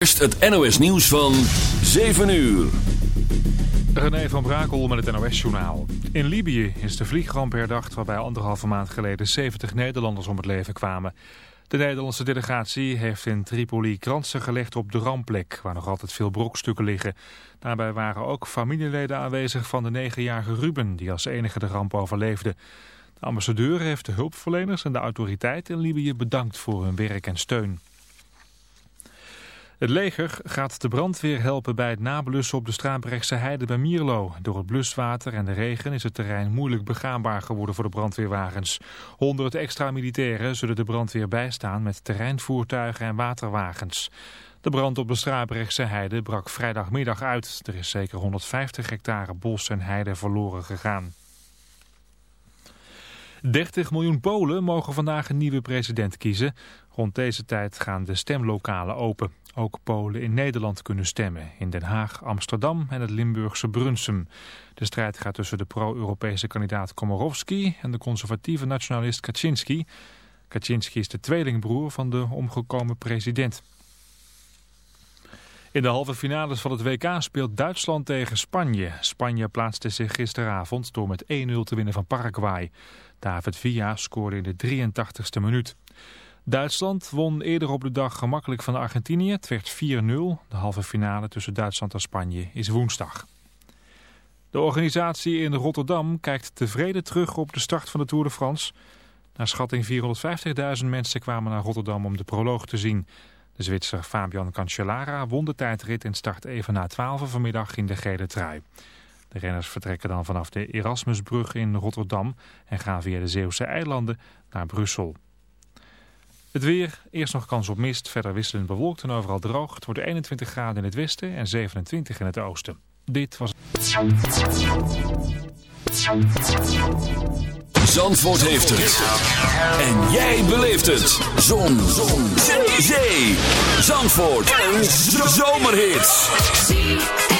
Eerst het NOS nieuws van 7 uur. René van Brakel met het NOS-journaal. In Libië is de vliegramp herdacht waarbij anderhalve maand geleden 70 Nederlanders om het leven kwamen. De Nederlandse delegatie heeft in Tripoli kransen gelegd op de rampplek, waar nog altijd veel brokstukken liggen. Daarbij waren ook familieleden aanwezig van de negenjarige Ruben, die als enige de ramp overleefde. De ambassadeur heeft de hulpverleners en de autoriteiten in Libië bedankt voor hun werk en steun. Het leger gaat de brandweer helpen bij het nablussen op de Straaprechtse heide bij Mierlo. Door het bluswater en de regen is het terrein moeilijk begaanbaar geworden voor de brandweerwagens. Honderd extra militairen zullen de brandweer bijstaan met terreinvoertuigen en waterwagens. De brand op de Straaprechtse heide brak vrijdagmiddag uit. Er is zeker 150 hectare bos en heide verloren gegaan. 30 miljoen Polen mogen vandaag een nieuwe president kiezen. Rond deze tijd gaan de stemlokalen open. Ook Polen in Nederland kunnen stemmen. In Den Haag, Amsterdam en het Limburgse Brunsum. De strijd gaat tussen de pro-Europese kandidaat Komorowski en de conservatieve nationalist Kaczynski. Kaczynski is de tweelingbroer van de omgekomen president. In de halve finales van het WK speelt Duitsland tegen Spanje. Spanje plaatste zich gisteravond door met 1-0 te winnen van Paraguay. David Villa scoorde in de 83ste minuut. Duitsland won eerder op de dag gemakkelijk van Argentinië. Het werd 4-0. De halve finale tussen Duitsland en Spanje is woensdag. De organisatie in Rotterdam kijkt tevreden terug op de start van de Tour de France. Naar schatting 450.000 mensen kwamen naar Rotterdam om de proloog te zien. De Zwitser Fabian Cancellara won de tijdrit en start even na 12 vanmiddag in de gele trui. De renners vertrekken dan vanaf de Erasmusbrug in Rotterdam en gaan via de Zeeuwse eilanden naar Brussel. Het weer, eerst nog kans op mist, verder wisselend bewolkt en overal droog. Het wordt 21 graden in het westen en 27 in het oosten. Dit was... Zandvoort heeft het. En jij beleeft het. Zon. Zon. Zee. Zandvoort. Een zomerhit.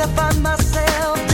I find myself.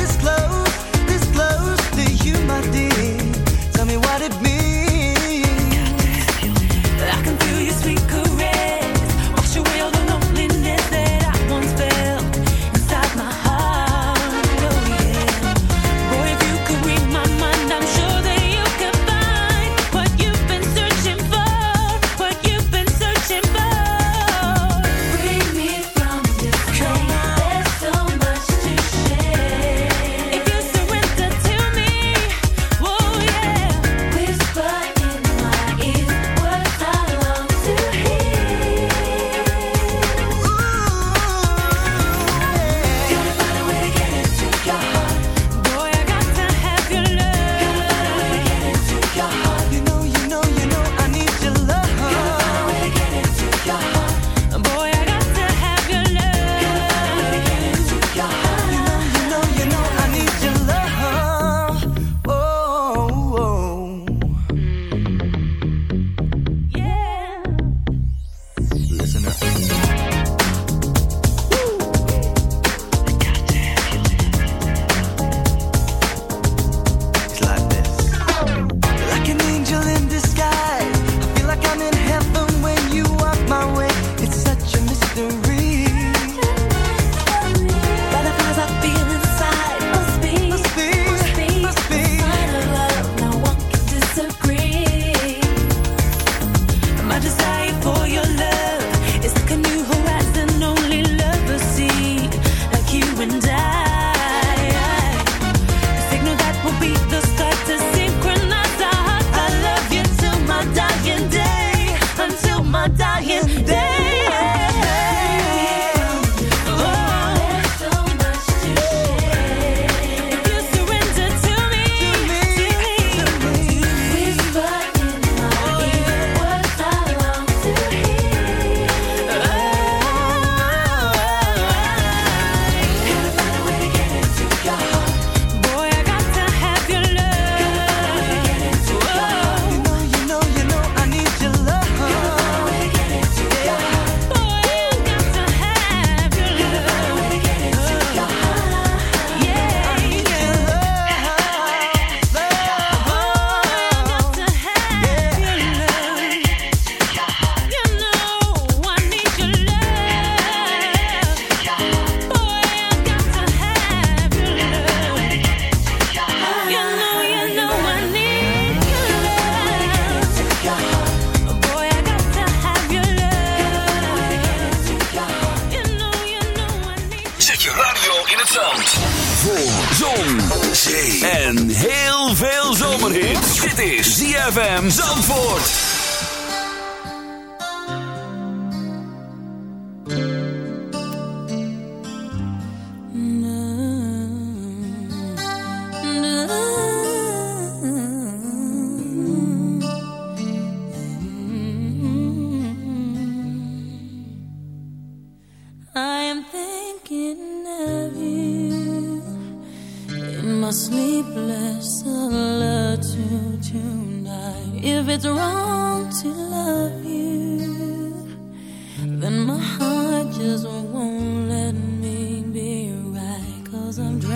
cause I'm drowning.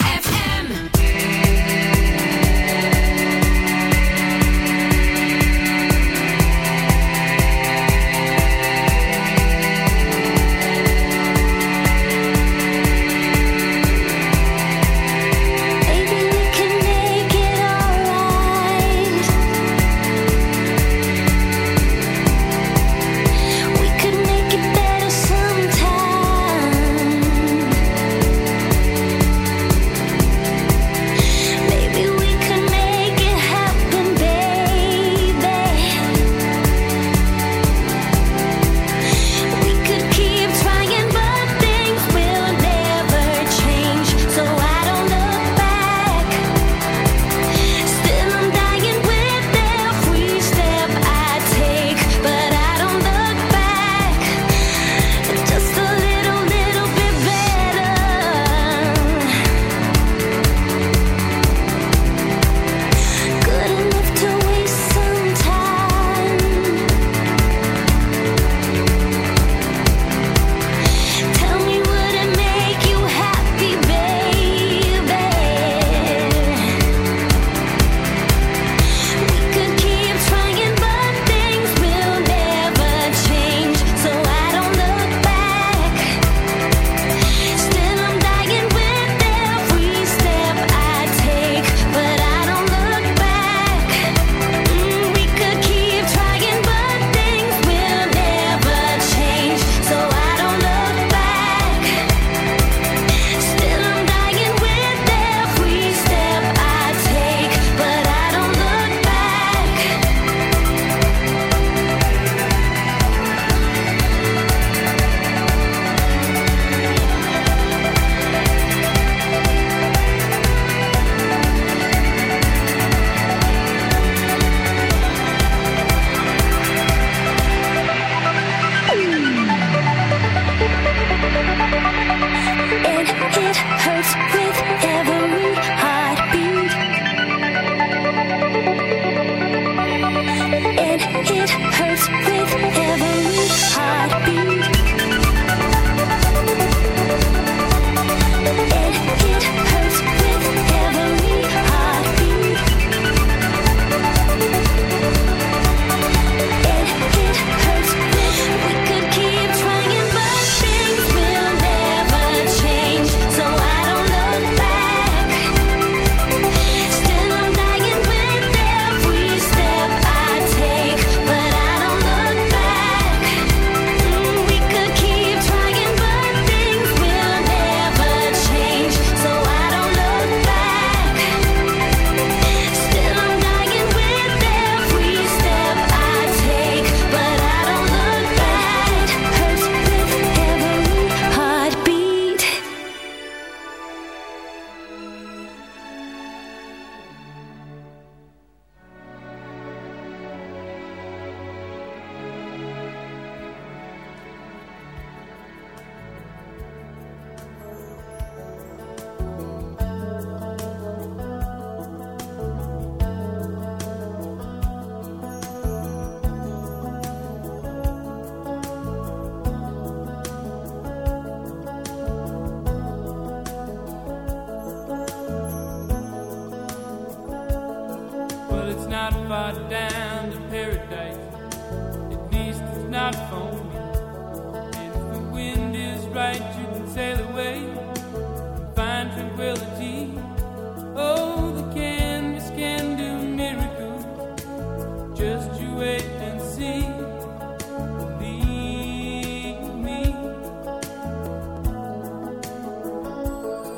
and it hurts with every heart.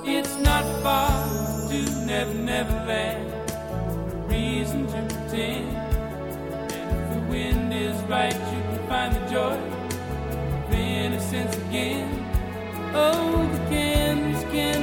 It's not far to Never Never Land. No reason to pretend. And if the wind is right, you can find the joy of innocence again. Oh, the cans can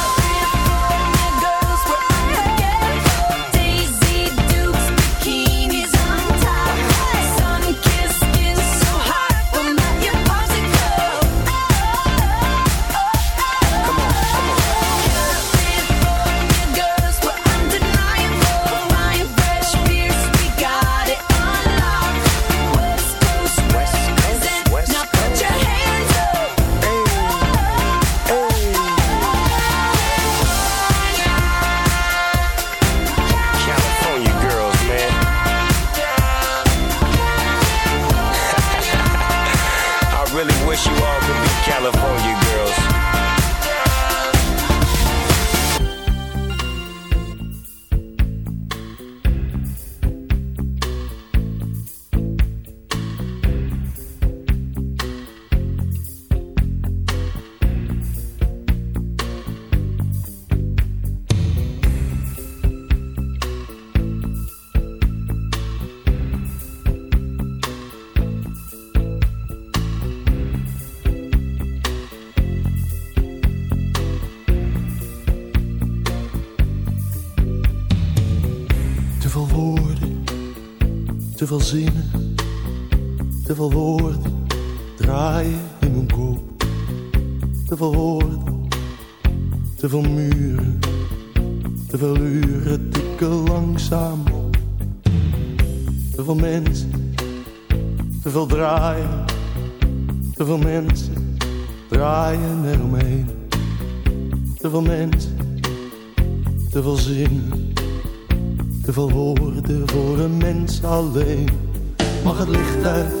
In mijn kop. Te veel woorden, te veel muren, te veel uren tikken langzaam op. Te veel mensen, te veel draaien, te veel mensen draaien eromheen. Te veel mensen, te veel zinnen Te veel woorden voor een mens alleen. Mag het licht uit?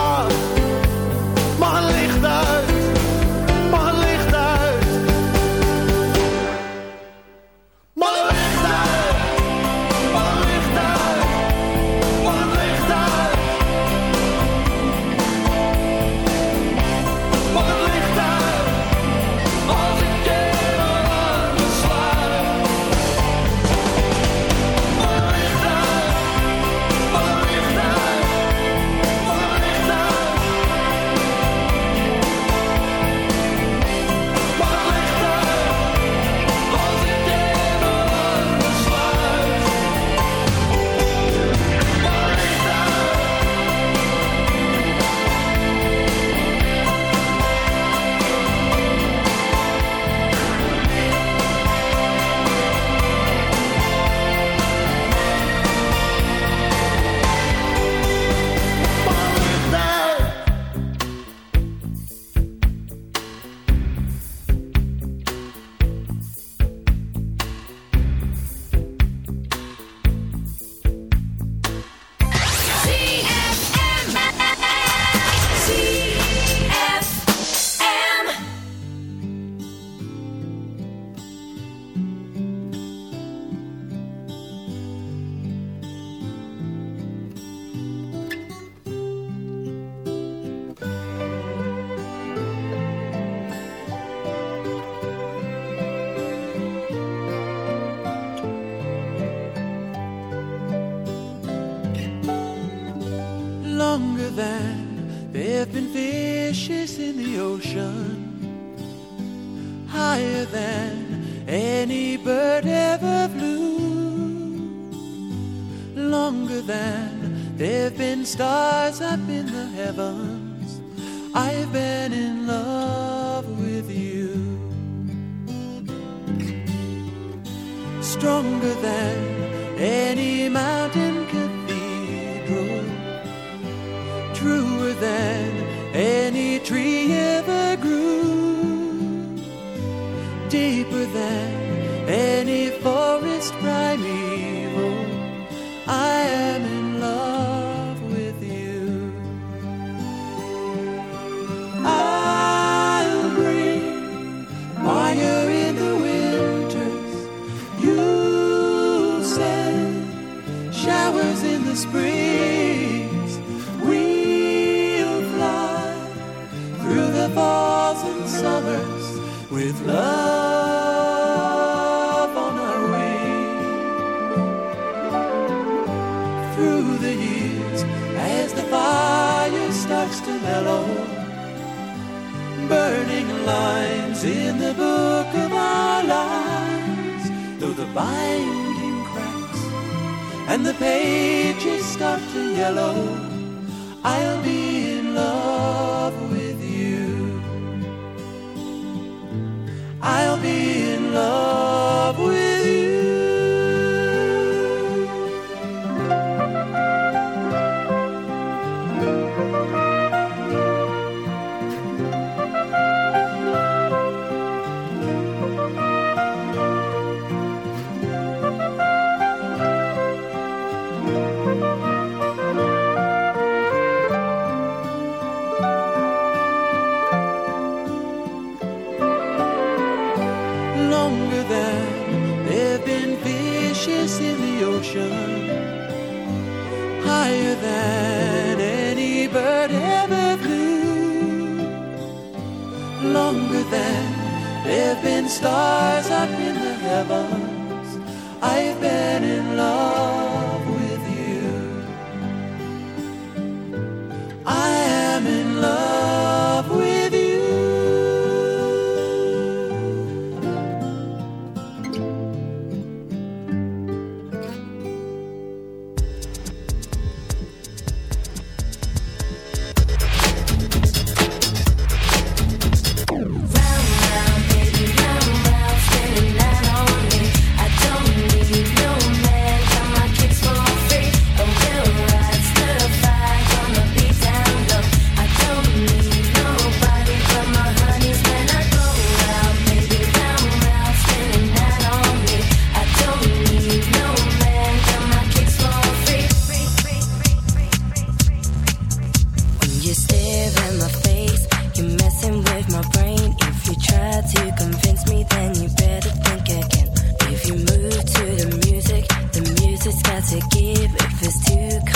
to give if it's too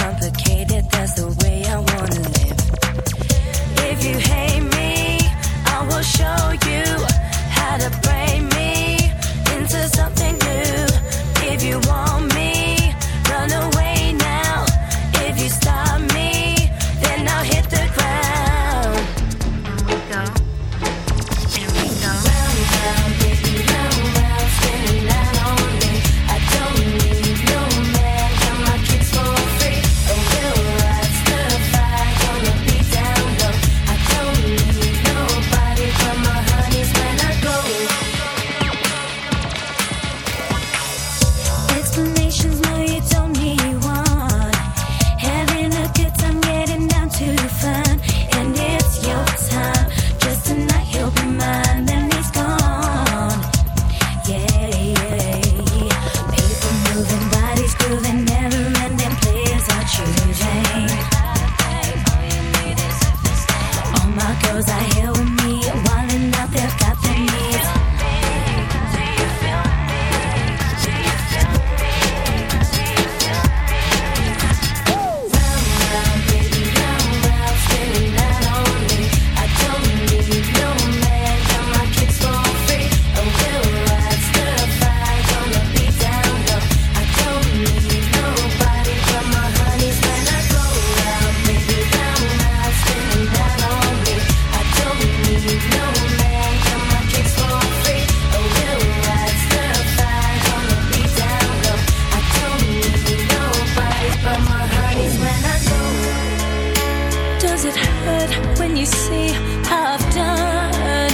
hurt when you see how I've done.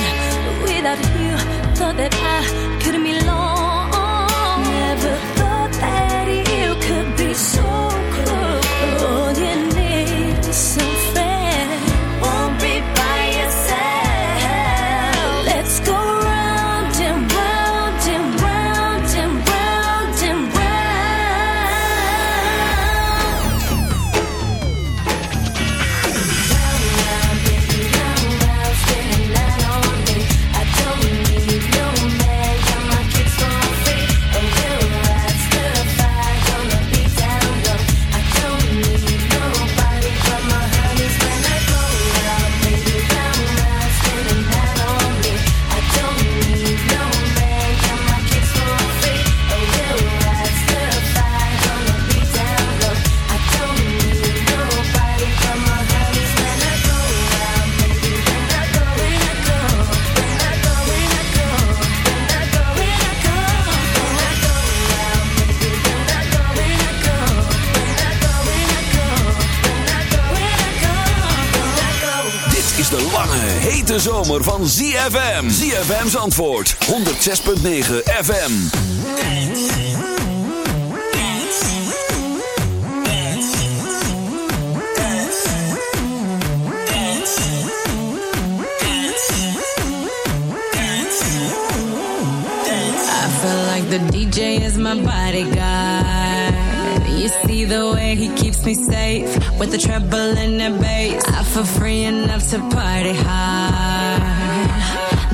Without you, thought that I couldn't belong. hete zomer van ZFM. ZFM's antwoord 106.9 FM. I feel like the DJ is my bodyguard. You see the way he keeps me safe with the treble and the bass. I feel free enough to party hard.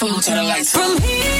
food to the lights. From here.